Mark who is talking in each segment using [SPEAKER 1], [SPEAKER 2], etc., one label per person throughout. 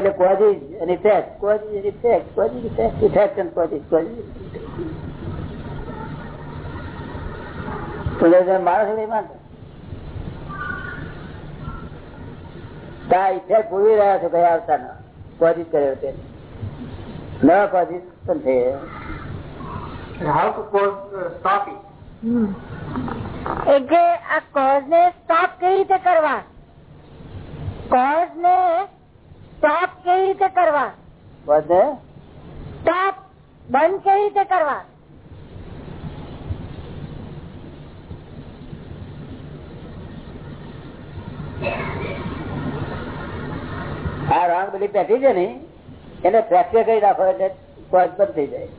[SPEAKER 1] એટલે કોઝિસ અને effect causes અને effect causes effect effect and causes પુનર્જન્મ માણસ નહીં માનતો ઇફેક્ટ ભૂલી રહ્યા છો કયા આવતા કોઝિસ કર્યો તે નવા કોઝિસ પણ છે.
[SPEAKER 2] હાઉ cause, uh,
[SPEAKER 3] એટલે આ કોઝ ને સ્ટોપ કેવી રીતે કરવા? કોઝ ને સ્ટોપ કેવી રીતે કરવા?
[SPEAKER 1] વધે?
[SPEAKER 3] તાપ બંધ કેવી રીતે કરવા?
[SPEAKER 1] આ રોંગ બધી પેટી છે ને એને ફ્રેક્ચર કરી રાખો એટલે કોઝ બંધ થઈ જાય.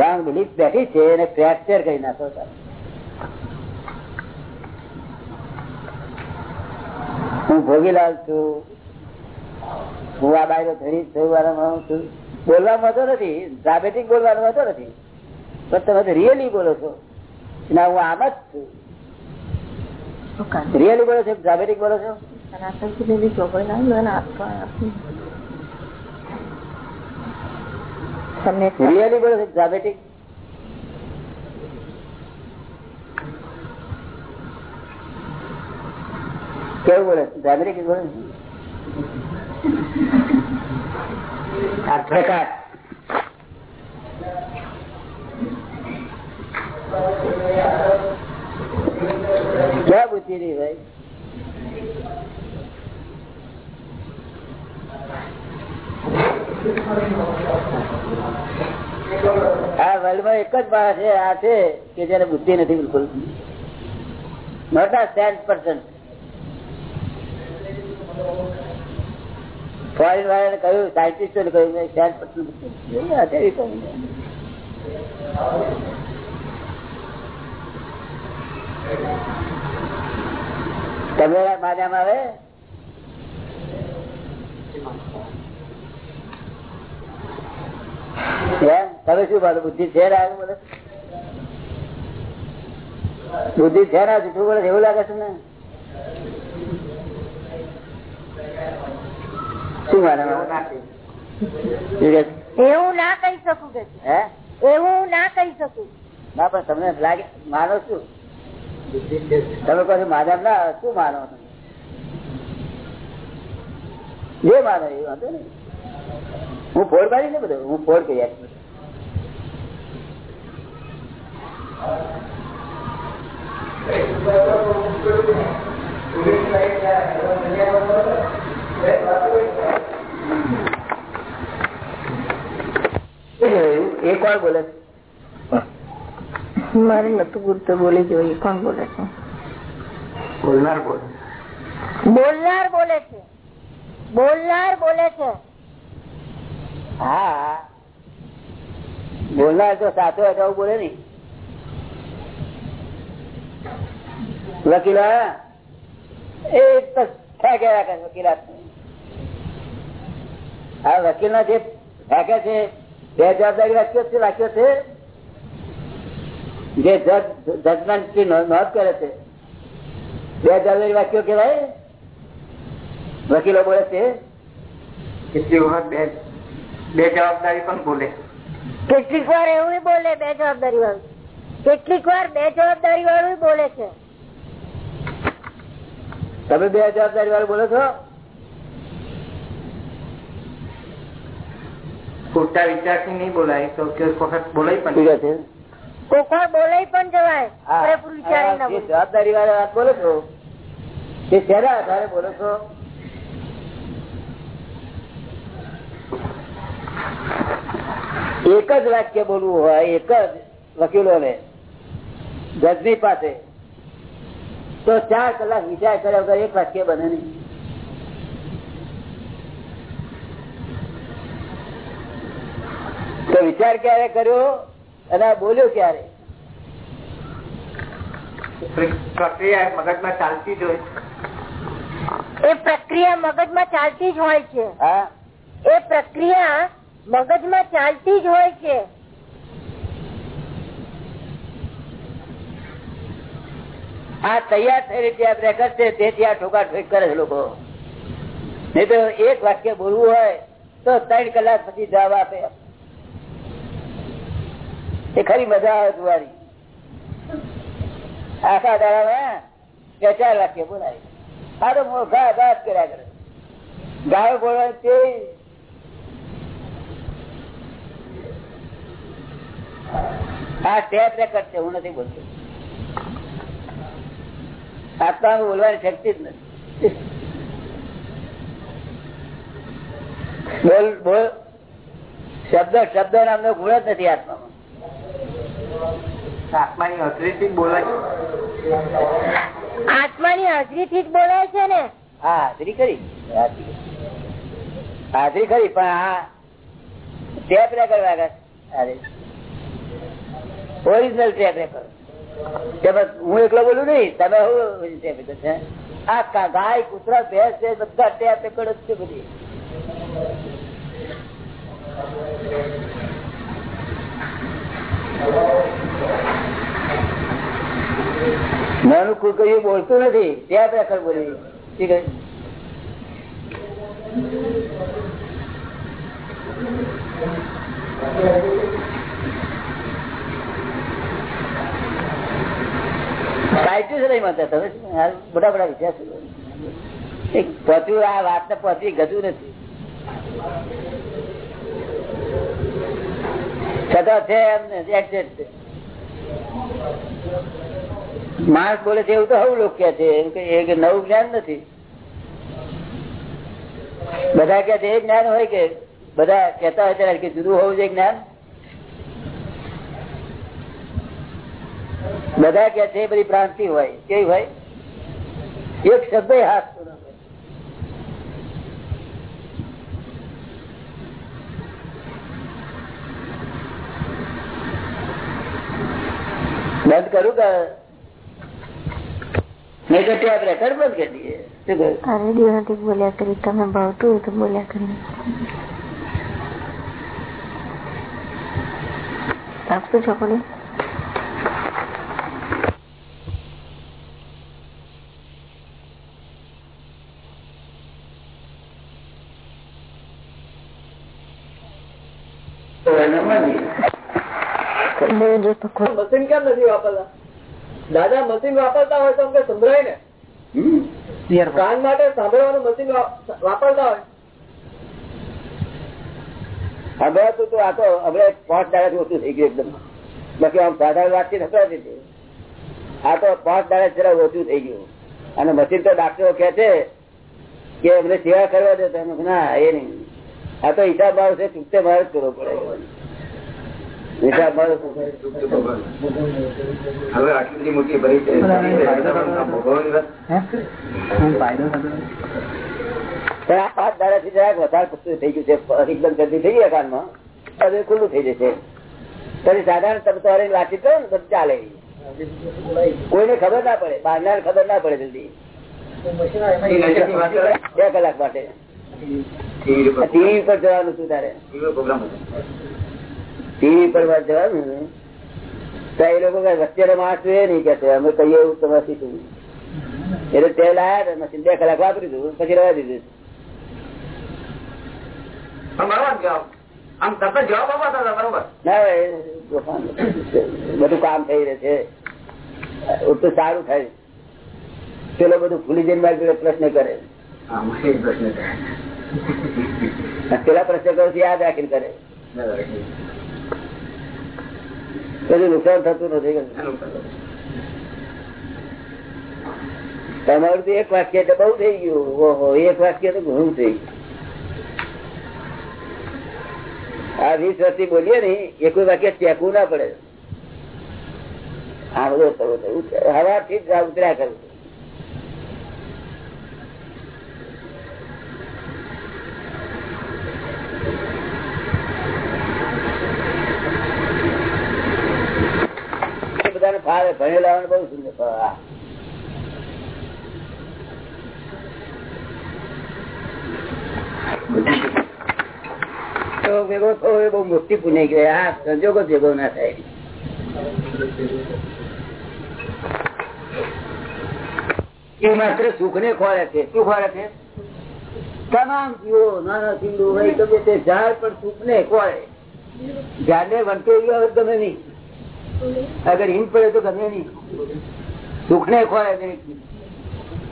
[SPEAKER 1] રોંગ બિલીફ બેઠી છે એને ફ્રેક્ચર કરી નાખો સાહેબ. હું ભોગીલાલ છું. હું આ બાયરો ધરી છું વાળામાં હું છું. બોલવામાં તો નથી. ડ્રામેટિક બોલવાનો હતો નથી. પણ તમે તો રિયલી બોલો છો. ના હું આમ જ છું. રિયલી બોલો છો ડ્રામેટિક બોલો છો? તમને રિયલી બોલો છો ડ્રામેટિક કેવું બોલે? બોલે? બુદ્ધિ નહીં ભાઈ? આ વર્લ્ડમાં એક જ ભાષા છે આ છે કે જેને બુદ્ધિ નથી બિલકુલ. મોટા સેન્સ પર્સન ફોરેન વાળાને કહ્યું, સાયન્ટિસ્ટોને કહ્યું શહેર પર્સન અત્યારે કહ્યું તમે આવે? તમે શું બોલો બુદ્ધિ છે બુદ્ધિ છે ને જૂઠું બોલે એવું લાગે છે ને શું
[SPEAKER 2] એવું ના કહે.
[SPEAKER 3] ના શકું કે
[SPEAKER 1] હે?
[SPEAKER 3] એવું ના કહી શકું.
[SPEAKER 1] ના પણ તમને લાગે માનો શું? તમે કહો માધવ ના શું માનો જે માનો એ વાંધો નહીં. હું ફોડ પાડી ને બધું હું ફોડ કહી આપીશ. એ કોણ બોલે છે
[SPEAKER 3] મારે નતું ગુરતો બોલી જોઈએ કોણ બોલે છે
[SPEAKER 2] બોલનાર બોલ
[SPEAKER 3] બોલનાર બોલે છે બોલનાર બોલે છે
[SPEAKER 1] હા બોલનાર જો સાચો હોય તો આવું બોલે નઈ વકીલો એ તો ફેંકે રાખે છે વકીલાત આ વકીલ ના જે ફેંકે છે બે જવાબદારી વાક્યો છે વાક્યો છે? જે જજમેન્ટ નોંધ કરે છે. બે જવાબદારી વાક્યો કેવાય વકીલો બોલે છે?
[SPEAKER 2] કેટલી વખત બે બે જવાબદારી પણ બોલે.
[SPEAKER 3] કેટલીક વાર એવું બોલે બે જવાબદારી વાળું. કેટલીક વાર બે જવાબદારી વાળું બોલે છે.
[SPEAKER 1] તમે બે જવાબદારી વાળું બોલો છો?
[SPEAKER 2] પૂરતા વિચારથી નહીં બોલાય તો કે વખત બોલાય પણ
[SPEAKER 3] બોલાય જવાય. વિચારી ના.
[SPEAKER 1] જવાબદારી વાળા વાત બોલો છો? તે શેના આધારે બોલો છો? એક જ વાક્ય બોલવું હોય એક જ વકીલોને જજની પાસે તો ચાર કલાક વિચાર કર્યા વગર એક વાક્ય બને નહીં. તો વિચાર ક્યારે કર્યો અને આ બોલ્યો ક્યારે?
[SPEAKER 2] પ્રક્રિયા મગજમાં ચાલતી જ હોય
[SPEAKER 3] એ પ્રક્રિયા મગજમાં ચાલતી જ હોય છે.
[SPEAKER 1] હા.
[SPEAKER 3] એ પ્રક્રિયા મગજમાં ચાલતી જ હોય છે.
[SPEAKER 1] આ તૈયાર થયેલી રીતે રેકર્ડ છે તેથી આ ઠોકા ઠોક કરે છે લોકો. નહીં તો એક વાક્ય બોલવું હોય તો ત્રણ કલાક પછી જવાબ આપે. એ ખરી મજા આવે તમારી. આખા દાડામાં બે ચાર વાક્ય બોલાય. સારો મોઘા બાદ કર્યા કરે. ગાયો બોલવા તે આ ટેપ રેકર્ડ છે, હું નથી બોલતો. આત્મા બોલવાની શક્તિ જ નથી. શબ્દ શબ્દ નામનો ગુણ જ નથી આત્મામાં.
[SPEAKER 2] આત્માની હજરીથી બોલાય.
[SPEAKER 3] આત્માની હાજરી થી જ બોલાય છે ને?
[SPEAKER 1] હા હાજરી કરી. હાજરી કરી પણ આ tape recorder original tape recorder હું એકલો બોલું નહીં તમે શું ટેપ છે? આ ગાય કૂતરા ભેંસ છે બધા ટેપ રેકર્ડ જ છે બધી. નાનું કુકરીયું બોલતું નથી. ત્યાં રેકર્ડ બોલી. ઠીક સાયન્ટિસ્ટ નહીં માનતા તમે? મોટા મોટા વિચાર પહોંચ્યું આ વાત ને પહોંચી ગતું નથી. છે છે. માણસ બોલે છે, એવું તો હવું લોકો કે છે, એમ કે નવું જ્ઞાન નથી. બધા કે છે, એ જ્ઞાન હોય કે, બધા કેતા હોય ત્યારે કે જુદું હોવું જોઈએ જ્ઞાન. બધા કે છે બધી ભ્રાંતિ હોય, કેવી હોય? એક શબ્દ હાથ તો ના હોય. બંધ કરું કે નહીં તો ટેપ રેકર્ડ બંધ કરી
[SPEAKER 3] બોલ્યા કરી. તમે ભાવતું તો બોલ્યા કરી. આપતું
[SPEAKER 1] તો એને માની.
[SPEAKER 3] લેજો પકડો
[SPEAKER 4] મશીન કેમ નથી વાપરતા? દાદા મશીન વાપરતા હોય તો અમને સંભળાય ને. કાન માટે સાંભળવાનું મશીન વાપરતા હોય.
[SPEAKER 1] હવે તો તો આ તો હવે પાંચ દાડા ઓછું થઈ ગયું એકદમ. બાકી આમ સાધારણ વાતચીત હતી હતી આ તો પાંચ દાડા જરા ઓછું થઈ ગયું. અને મશીન તો ડાક્ટરો કે છે કે અમને સેવા કરવા દે તો ના એ નહીં. આ તો હિસાબ આવશે ચૂકતે મારે જ કરવો પડે.
[SPEAKER 2] હવે આટલી મોટી ભરી છે
[SPEAKER 1] પણ આ પાંચ દાડા જરાક વધારે પડતું થઈ ગયું છે એકદમ જલ્દી થઈ ગયા કાનમાં હવે ખુલ્લું થઈ જશે. પછી સાધારણ તમે તમારી વાતચીત કરો ને બધું ચાલે. કોઈને ખબર ના પડે બહારના ખબર ના પડે જલ્દી. બે કલાક માટે.
[SPEAKER 2] ટીવી પર
[SPEAKER 1] ટીવી પર જવાનું શું તારે.
[SPEAKER 2] ટીવી
[SPEAKER 1] પર વાત જવાનું ને તો એ લોકો કઈ માણસ એ નહીં કે અમે કહીએ એવું તમારે શીખવું એટલે તે લાયા મશીન બે કલાક વાપરી પછી રવા દીધું. બધું કામ થઈ રહે છે. તો સારું થાય. પેલો બધું ભૂલી જઈને મારી પ્રશ્ન કરે.
[SPEAKER 2] પ્રશ્ન.
[SPEAKER 1] પેલા પ્રશ્ન કરો યાદ રાખીને કરે. બધું નુકસાન થતું નથી તમારું તો એક વાક્ય એટલે બહુ થઈ ગયું ઓહો એક વાક્ય તો ઘણું થઈ ગયું આ વીસ વર્ષથી બોલીએ ને એ કોઈ વાક્ય ચેકવું ના પડે આ બધું થયું હવાથી જ ઉતર્યા કરવું ભણેલા બહુ સુંદર તો એ માત્ર સુખ ને ખોળે છે. શું ખોળે છે? તમામ જીવો, નાના સિંધુ હોય ગમે તે ઝાડ પણ સુખ ને ખોળે. ઝાડ ને વંટો હોય ગમે નહીં. અગર હિંદ પડે તો ગમે નહીં. સુખ ને ખોળે છે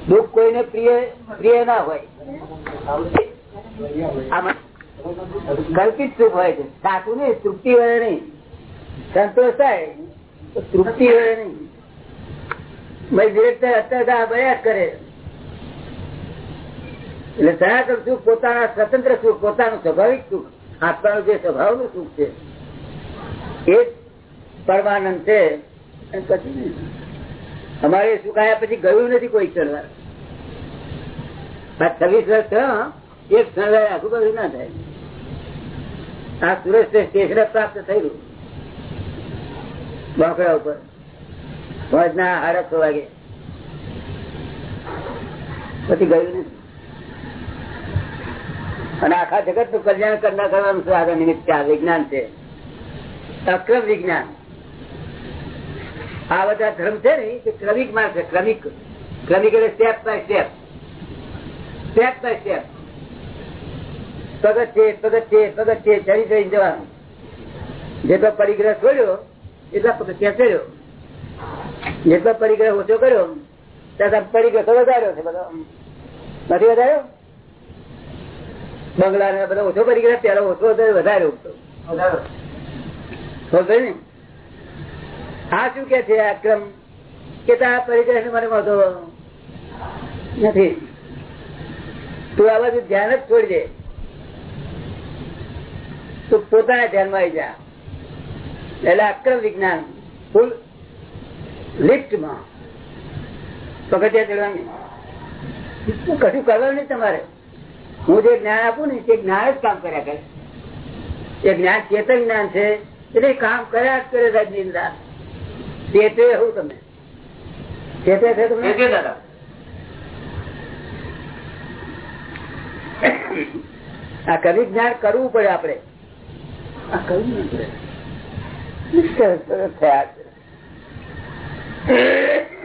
[SPEAKER 1] દુઃખ કોઈને પ્રિય પ્રિય ના હોય. કલ્પિત સુખ હોય છે. સાચું નહીં, તૃપ્તિ વળે નહીં. સંતોષ થાય તૃપ્તિ વળે નહીં. પોતાના, સ્વતંત્ર સુખ, પોતાનું સ્વાભાવિક સુખ. આત્માનું જે સ્વભાવનું સુખ છે, એ પરમાનંદ છે પછી અમારે સુકાયા પછી ગયું નથી કોઈ ક્ષણ છવ્વીસ વર્ષ એક ક્ષણ આખું બધું ના થાય. આ સુરત સ્ટેશન પ્રાપ્ત થયેલું. બાંકડા ઉપર. ના સાડા વાગે. પછી ગયું નથી. અને આખા જગતનું કલ્યાણ કરનાર કરવાનું આગળ નિમિત્ત આ વિજ્ઞાન છે. અક્રમ વિજ્ઞાન. આ બધા ધર્મ છે ને તે ક્રમિક માર્ગ છે ક્રમિક. ક્રમિક એટલે step by step step by step છે પગત છે ચડી ચડી જવાનું. જેટલો પરિગ્રહ છોડ્યો એટલા પગથિયા ચડ્યો. જેટલો પરિગ્રહ ઓછો કર્યો ત્યાં પરિગ્રહ તો વધાર્યો છે બધો. નથી વધાર્યો? બંગલા ને બધો ઓછો પરિગ્રહ પેલો ઓછો વધાર્યો ને? આ શું કે છે આક્રમ? કે તારા ને મને મળતો નથી. તું આ બધું ધ્યાન જ છોડી દે. તું પોતાના ધ્યાનમાં આવી જા. એટલે અક્રમ વિજ્ઞાન. ફૂલ લિફ્ટમાં. પગથિયા ચડવાની. કશું કરવાનું નહીં તમારે. હું જે જ્ઞાન આપું ને તે જ્ઞાન જ કામ કર્યા કરે. એ જ્ઞાન ચેતન જ્ઞાન છે. એટલે કામ કર્યા જ કરે રાજની નિંદા. ચેતે એવું તમે ચેતે છે તમે
[SPEAKER 2] દાદા?
[SPEAKER 1] આ કવિ જ્ઞાન કરવું પડે આપડે આ નહીં પડે. થયા છે.